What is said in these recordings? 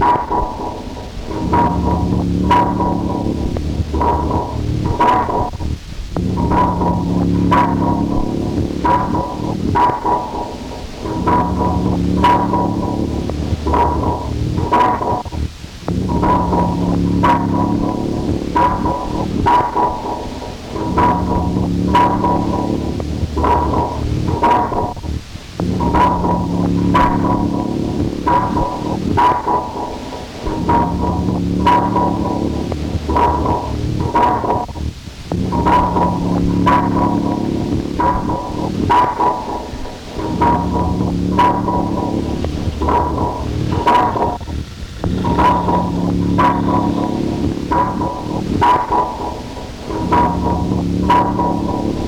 Thank you. ああ。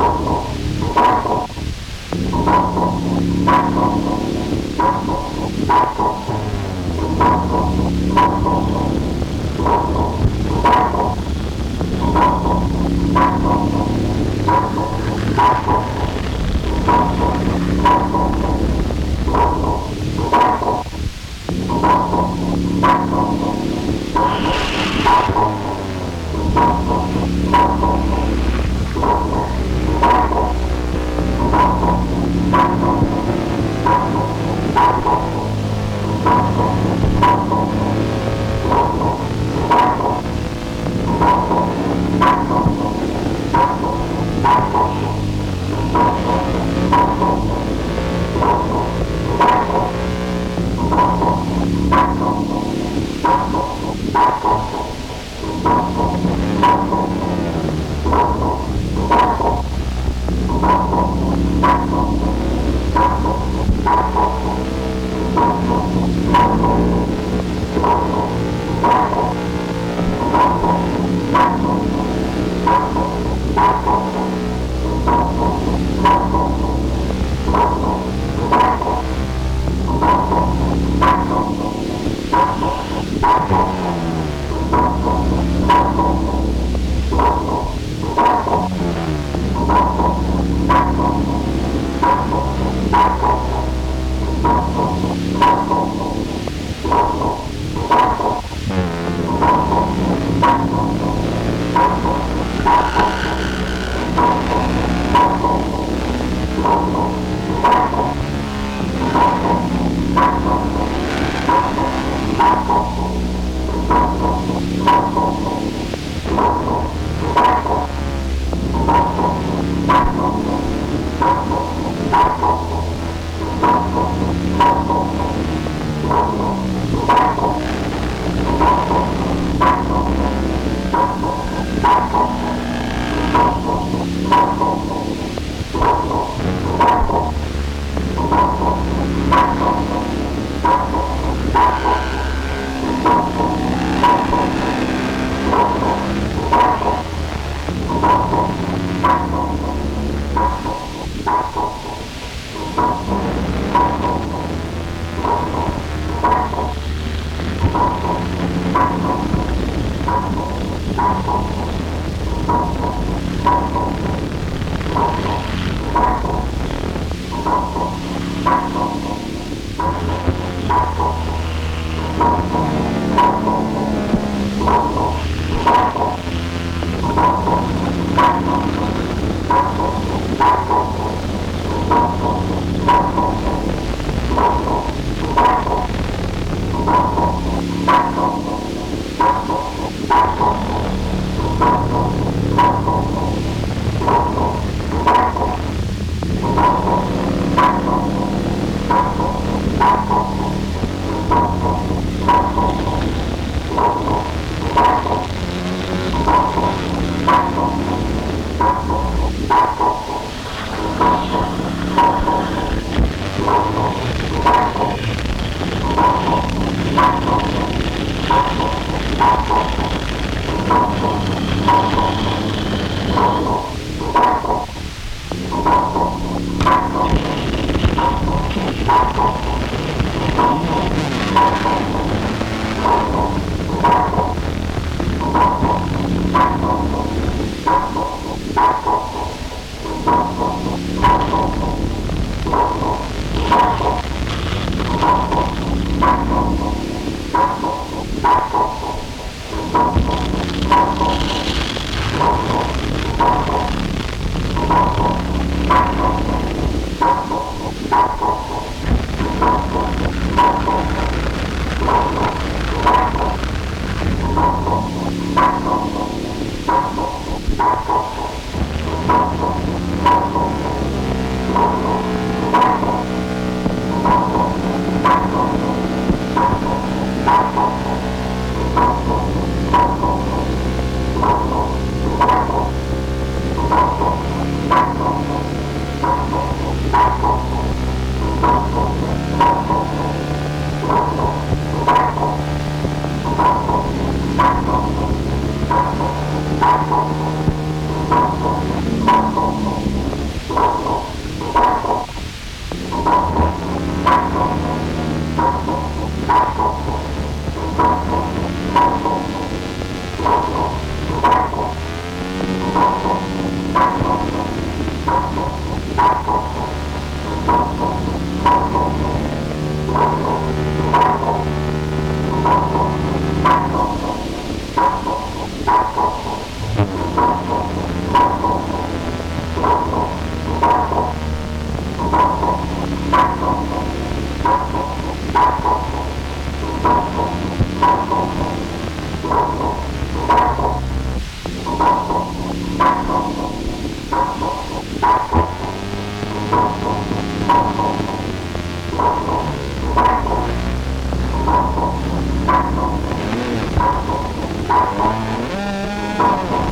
Oh. Thank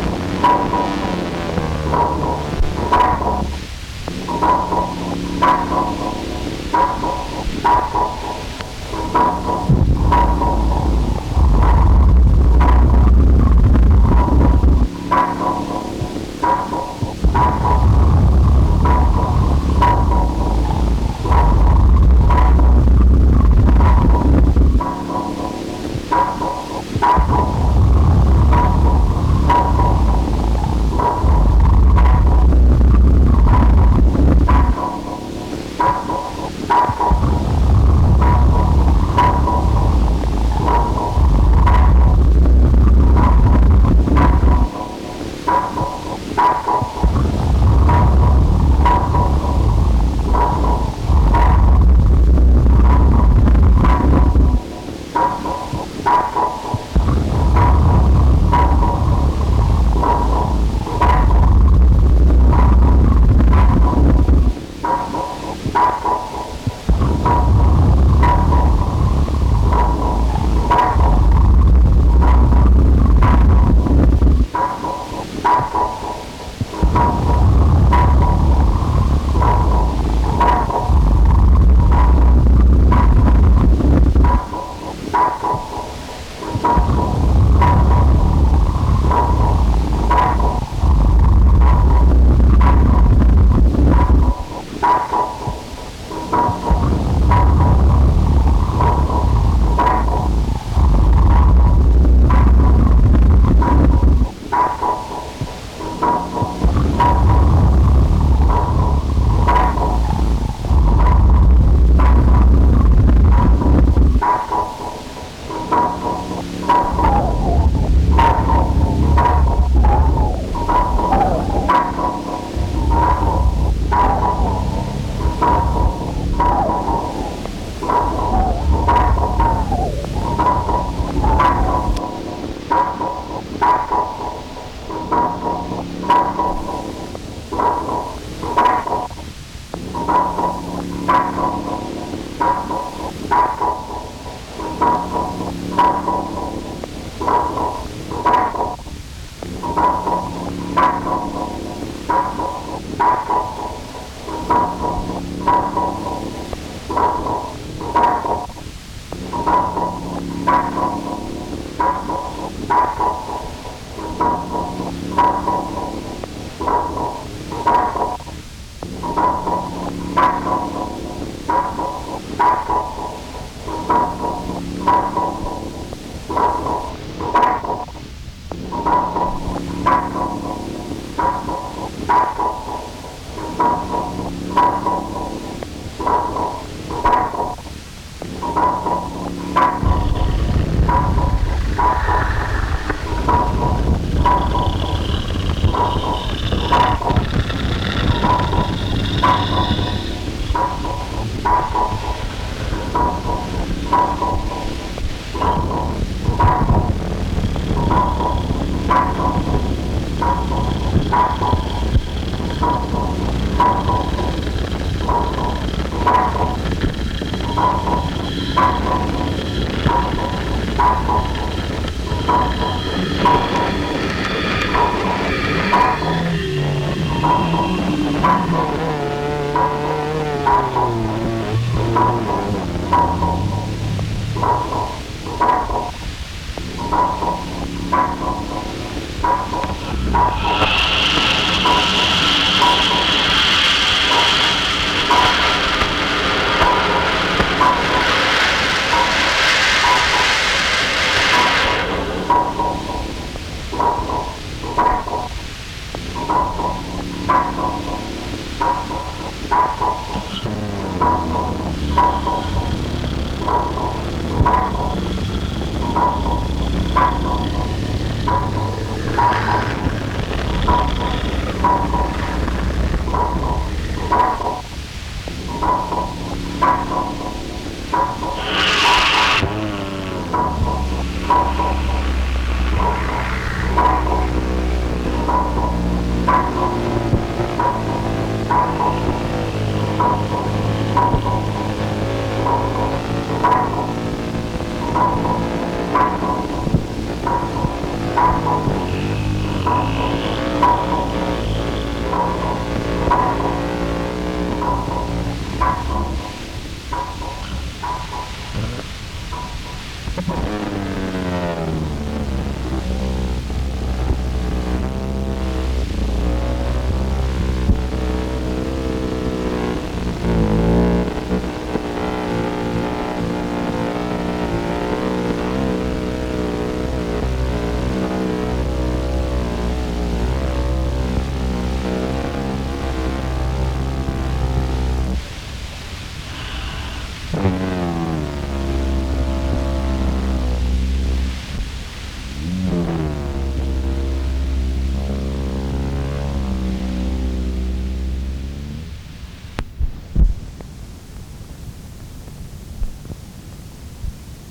Thank